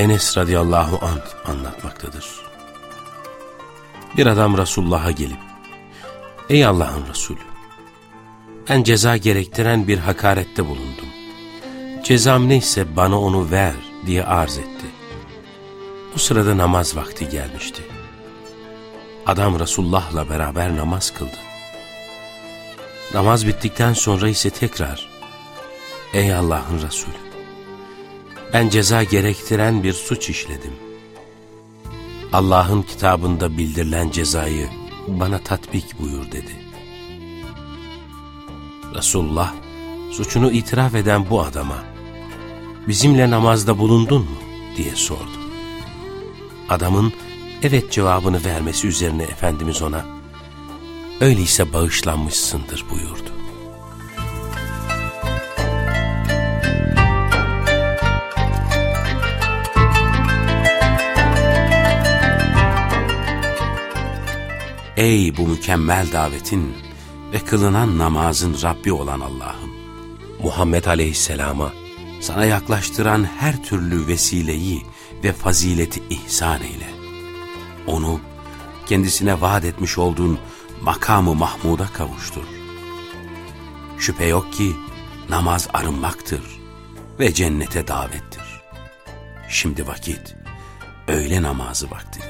Enes radıyallahu anh anlatmaktadır. Bir adam Resulullah'a gelip, Ey Allah'ın Resulü, ben ceza gerektiren bir hakarette bulundum. Cezam neyse bana onu ver diye arz etti. Bu sırada namaz vakti gelmişti. Adam Resulullah'la beraber namaz kıldı. Namaz bittikten sonra ise tekrar, Ey Allah'ın Resulü, ben ceza gerektiren bir suç işledim. Allah'ın kitabında bildirilen cezayı bana tatbik buyur dedi. Resulullah, suçunu itiraf eden bu adama, bizimle namazda bulundun mu diye sordu. Adamın evet cevabını vermesi üzerine Efendimiz ona, öyleyse bağışlanmışsındır buyurdu. Ey bu mükemmel davetin ve kılınan namazın Rabbi olan Allah'ım! Muhammed Aleyhisselam'a sana yaklaştıran her türlü vesileyi ve fazileti ihsan eyle. Onu kendisine vaat etmiş olduğun makamı Mahmud'a kavuştur. Şüphe yok ki namaz arınmaktır ve cennete davettir. Şimdi vakit öğle namazı vaktidir.